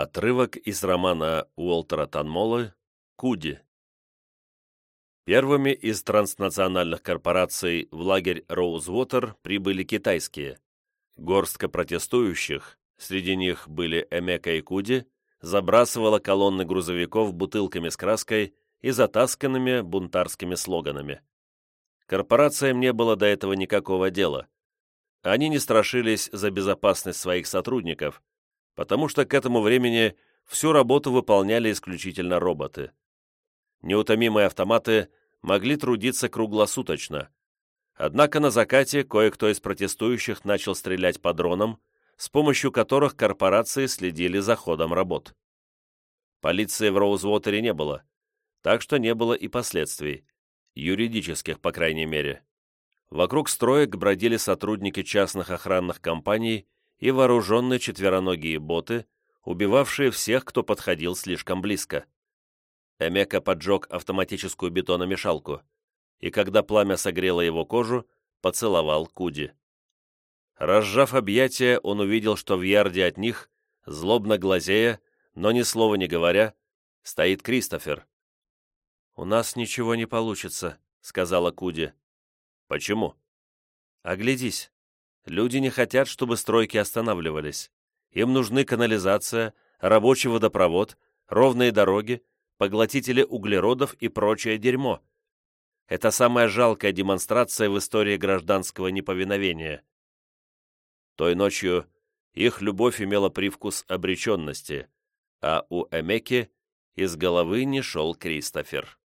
Отрывок из романа Уолтера Танмолы «Куди». Первыми из транснациональных корпораций в лагерь Роузвотер прибыли китайские. Горстка протестующих, среди них были Эмека и Куди, забрасывала колонны грузовиков бутылками с краской и затасканными бунтарскими слоганами. Корпорациям не было до этого никакого дела. Они не страшились за безопасность своих сотрудников, потому что к этому времени всю работу выполняли исключительно роботы. Неутомимые автоматы могли трудиться круглосуточно. Однако на закате кое-кто из протестующих начал стрелять по дронам, с помощью которых корпорации следили за ходом работ. Полиции в Роузвотере не было, так что не было и последствий, юридических, по крайней мере. Вокруг строек бродили сотрудники частных охранных компаний и вооруженные четвероногие боты, убивавшие всех, кто подходил слишком близко. Эмека поджег автоматическую бетономешалку, и когда пламя согрело его кожу, поцеловал Куди. Разжав объятия, он увидел, что в ярде от них, злобно глазея, но ни слова не говоря, стоит Кристофер. «У нас ничего не получится», — сказала Куди. «Почему?» «Оглядись. Люди не хотят, чтобы стройки останавливались. Им нужны канализация, рабочий водопровод, ровные дороги, поглотители углеродов и прочее дерьмо. Это самая жалкая демонстрация в истории гражданского неповиновения. Той ночью их любовь имела привкус обреченности, а у Эмеки из головы не шел Кристофер.